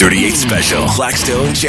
38 Special. Blackstone